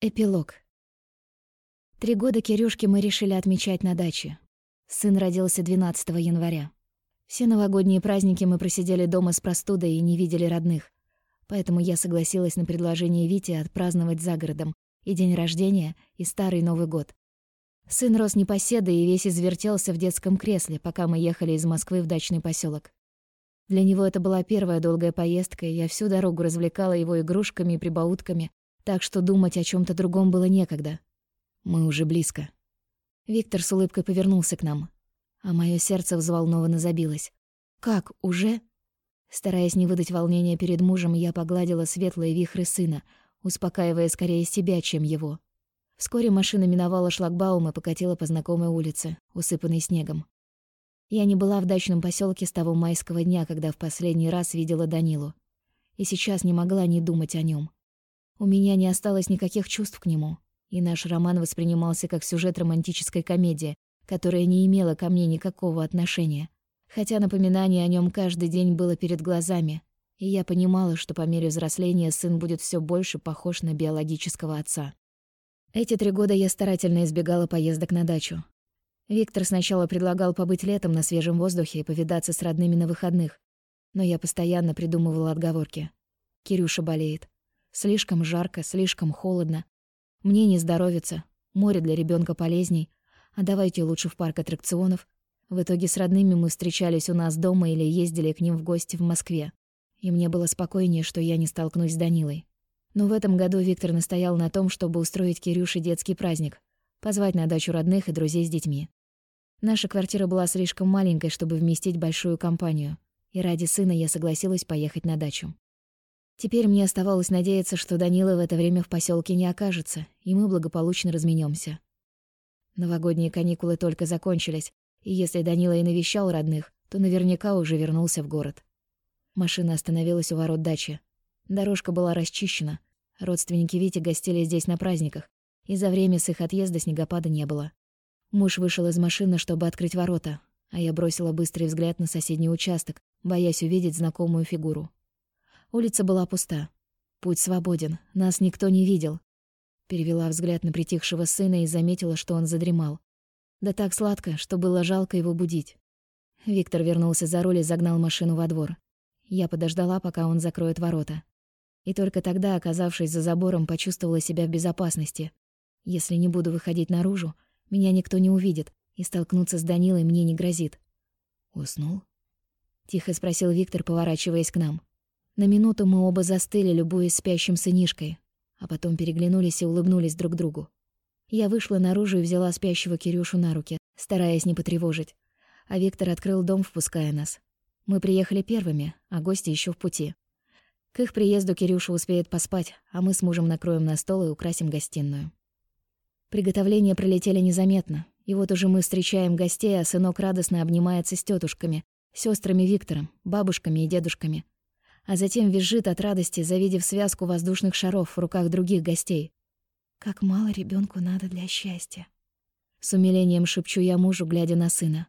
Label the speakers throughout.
Speaker 1: Эпилог. Три года Кирюшки мы решили отмечать на даче. Сын родился 12 января. Все новогодние праздники мы просидели дома с простудой и не видели родных. Поэтому я согласилась на предложение Вити отпраздновать за городом и день рождения, и старый Новый год. Сын рос непоседой и весь извертелся в детском кресле, пока мы ехали из Москвы в дачный поселок. Для него это была первая долгая поездка, и я всю дорогу развлекала его игрушками и прибаутками, так что думать о чем то другом было некогда. Мы уже близко. Виктор с улыбкой повернулся к нам, а мое сердце взволнованно забилось. «Как, уже?» Стараясь не выдать волнения перед мужем, я погладила светлые вихры сына, успокаивая скорее себя, чем его. Вскоре машина миновала шлагбаум и покатила по знакомой улице, усыпанной снегом. Я не была в дачном поселке с того майского дня, когда в последний раз видела Данилу. И сейчас не могла не думать о нем. У меня не осталось никаких чувств к нему, и наш роман воспринимался как сюжет романтической комедии, которая не имела ко мне никакого отношения. Хотя напоминание о нем каждый день было перед глазами, и я понимала, что по мере взросления сын будет все больше похож на биологического отца. Эти три года я старательно избегала поездок на дачу. Виктор сначала предлагал побыть летом на свежем воздухе и повидаться с родными на выходных, но я постоянно придумывала отговорки. Кирюша болеет. Слишком жарко, слишком холодно. Мне не здоровится. Море для ребенка полезней. А давайте лучше в парк аттракционов. В итоге с родными мы встречались у нас дома или ездили к ним в гости в Москве. И мне было спокойнее, что я не столкнусь с Данилой. Но в этом году Виктор настоял на том, чтобы устроить Кирюше детский праздник, позвать на дачу родных и друзей с детьми. Наша квартира была слишком маленькой, чтобы вместить большую компанию, и ради сына я согласилась поехать на дачу. Теперь мне оставалось надеяться, что Данила в это время в поселке не окажется, и мы благополучно разменемся. Новогодние каникулы только закончились, и если Данила и навещал родных, то наверняка уже вернулся в город. Машина остановилась у ворот дачи. Дорожка была расчищена. Родственники Вити гостили здесь на праздниках, и за время с их отъезда снегопада не было. Муж вышел из машины, чтобы открыть ворота, а я бросила быстрый взгляд на соседний участок, боясь увидеть знакомую фигуру. Улица была пуста. Путь свободен, нас никто не видел. Перевела взгляд на притихшего сына и заметила, что он задремал. Да так сладко, что было жалко его будить. Виктор вернулся за руль и загнал машину во двор. Я подождала, пока он закроет ворота. И только тогда, оказавшись за забором, почувствовала себя в безопасности. Если не буду выходить наружу, меня никто не увидит, и столкнуться с Данилой мне не грозит. «Уснул?» — тихо спросил Виктор, поворачиваясь к нам. На минуту мы оба застыли, любуясь спящим сынишкой, а потом переглянулись и улыбнулись друг другу. Я вышла наружу и взяла спящего Кирюшу на руки, стараясь не потревожить. А Виктор открыл дом, впуская нас. Мы приехали первыми, а гости еще в пути. К их приезду Кирюша успеет поспать, а мы с мужем накроем на стол и украсим гостиную. Приготовления пролетели незаметно, и вот уже мы встречаем гостей, а сынок радостно обнимается с тетушками, сестрами Виктором, бабушками и дедушками — а затем визжит от радости, завидев связку воздушных шаров в руках других гостей. «Как мало ребенку надо для счастья!» С умилением шепчу я мужу, глядя на сына.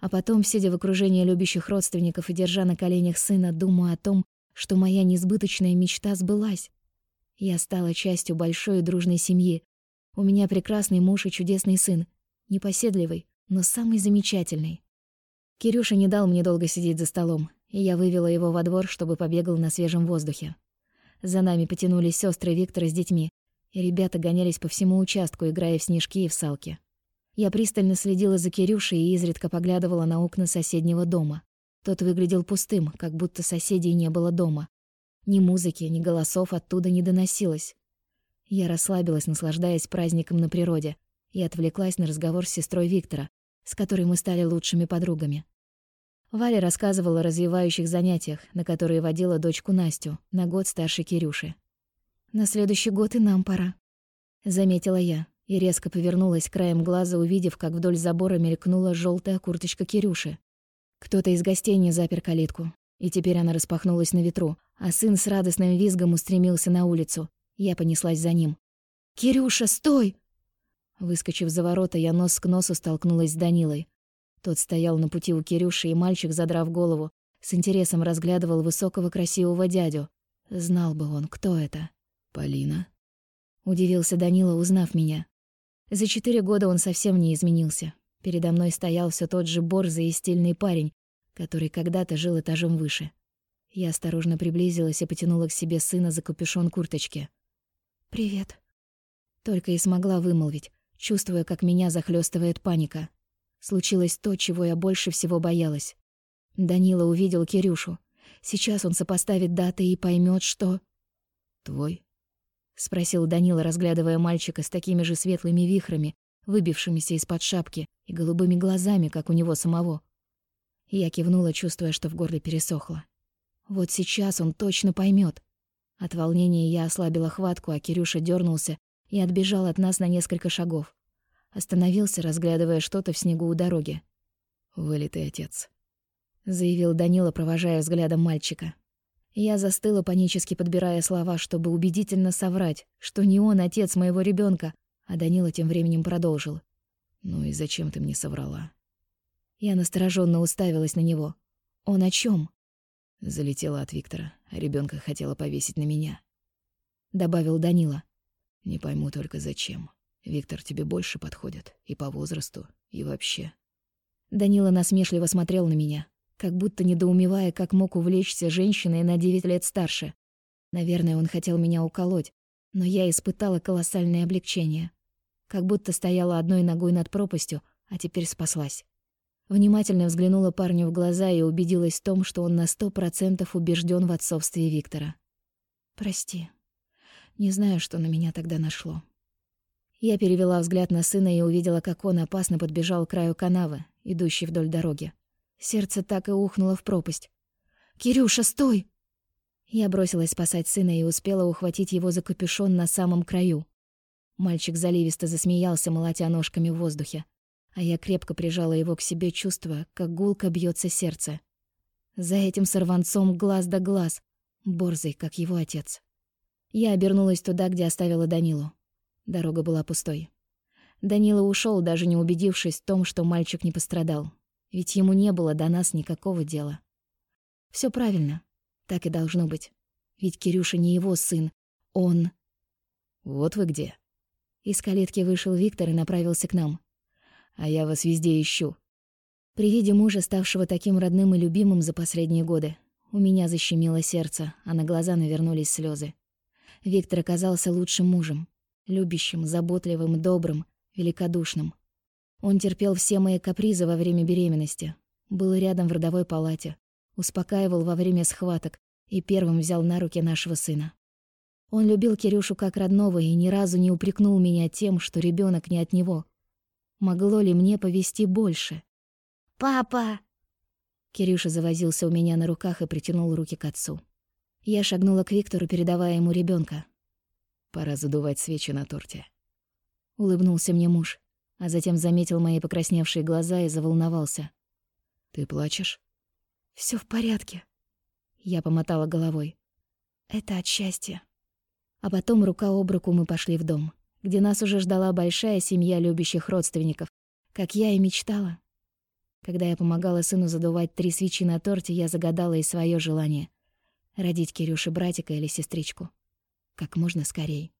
Speaker 1: А потом, сидя в окружении любящих родственников и держа на коленях сына, думаю о том, что моя несбыточная мечта сбылась. Я стала частью большой и дружной семьи. У меня прекрасный муж и чудесный сын. Непоседливый, но самый замечательный. Кирюша не дал мне долго сидеть за столом и я вывела его во двор, чтобы побегал на свежем воздухе. За нами потянулись сестры Виктора с детьми, и ребята гонялись по всему участку, играя в снежки и в салки. Я пристально следила за Кирюшей и изредка поглядывала на окна соседнего дома. Тот выглядел пустым, как будто соседей не было дома. Ни музыки, ни голосов оттуда не доносилось. Я расслабилась, наслаждаясь праздником на природе, и отвлеклась на разговор с сестрой Виктора, с которой мы стали лучшими подругами. Валя рассказывала о развивающих занятиях, на которые водила дочку Настю, на год старше Кирюши. «На следующий год и нам пора», — заметила я, и резко повернулась краем глаза, увидев, как вдоль забора мелькнула желтая курточка Кирюши. Кто-то из гостей не запер калитку, и теперь она распахнулась на ветру, а сын с радостным визгом устремился на улицу. Я понеслась за ним. «Кирюша, стой!» Выскочив за ворота, я нос к носу столкнулась с Данилой. Тот стоял на пути у Кирюши, и мальчик, задрав голову, с интересом разглядывал высокого красивого дядю. Знал бы он, кто это.
Speaker 2: «Полина?»
Speaker 1: Удивился Данила, узнав меня. За четыре года он совсем не изменился. Передо мной стоял все тот же борзый и стильный парень, который когда-то жил этажом выше. Я осторожно приблизилась и потянула к себе сына за капюшон курточки. «Привет». Только и смогла вымолвить, чувствуя, как меня захлестывает паника. Случилось то, чего я больше всего боялась. Данила увидел Кирюшу. Сейчас он сопоставит даты и поймет, что...
Speaker 2: «Твой?»
Speaker 1: — спросил Данила, разглядывая мальчика с такими же светлыми вихрами, выбившимися из-под шапки, и голубыми глазами, как у него самого. Я кивнула, чувствуя, что в горле пересохло. Вот сейчас он точно поймет. От волнения я ослабила хватку, а Кирюша дернулся и отбежал от нас на несколько шагов. Остановился, разглядывая что-то в снегу у дороги.
Speaker 2: «Вылитый отец», —
Speaker 1: заявил Данила, провожая взглядом мальчика. Я застыла, панически подбирая слова, чтобы убедительно соврать, что не он отец моего ребенка, а Данила тем временем продолжил.
Speaker 2: «Ну и зачем ты мне соврала?»
Speaker 1: Я настороженно уставилась на него. «Он о чем?
Speaker 2: Залетела от Виктора, а ребенка хотела повесить на меня.
Speaker 1: Добавил Данила.
Speaker 2: Не пойму только зачем. Виктор тебе больше подходит. И по возрасту, и вообще.
Speaker 1: Данила насмешливо смотрел на меня, как будто недоумевая, как мог увлечься женщиной на девять лет старше. Наверное, он хотел меня уколоть, но я испытала колоссальное облегчение. Как будто стояла одной ногой над пропастью, а теперь спаслась. Внимательно взглянула парню в глаза и убедилась в том, что он на сто процентов убежден в отцовстве Виктора. «Прости. Не знаю, что на меня тогда нашло». Я перевела взгляд на сына и увидела, как он опасно подбежал к краю канавы, идущей вдоль дороги. Сердце так и ухнуло в пропасть. «Кирюша, стой!» Я бросилась спасать сына и успела ухватить его за капюшон на самом краю. Мальчик заливисто засмеялся, молотя ножками в воздухе а я крепко прижала его к себе, чувствуя, как гулко бьется сердце. За этим сорванцом глаз да глаз, борзый, как его отец. Я обернулась туда, где оставила Данилу. Дорога была пустой. Данила ушел, даже не убедившись в том, что мальчик не пострадал. Ведь ему не было до нас никакого дела. Все правильно. Так и должно быть. Ведь Кирюша не его сын. Он...
Speaker 2: «Вот вы где».
Speaker 1: Из калитки вышел Виктор и направился к нам
Speaker 2: а я вас везде ищу».
Speaker 1: При виде мужа, ставшего таким родным и любимым за последние годы, у меня защемило сердце, а на глаза навернулись слезы. Виктор оказался лучшим мужем, любящим, заботливым, добрым, великодушным. Он терпел все мои капризы во время беременности, был рядом в родовой палате, успокаивал во время схваток и первым взял на руки нашего сына. Он любил Кирюшу как родного и ни разу не упрекнул меня тем, что ребенок не от него, Могло ли мне повести больше? «Папа!» Кирюша завозился у меня на руках и притянул руки к отцу. Я шагнула к Виктору, передавая ему ребенка.
Speaker 2: «Пора задувать свечи на торте».
Speaker 1: Улыбнулся мне муж, а затем заметил мои покрасневшие глаза и заволновался.
Speaker 2: «Ты плачешь?»
Speaker 1: Все в порядке». Я помотала головой. «Это от счастья». А потом рука об руку мы пошли в дом где нас уже ждала большая семья любящих родственников, как я и мечтала. Когда я помогала сыну задувать три свечи на торте, я загадала и свое желание — родить Кирюше братика или сестричку. Как можно скорей.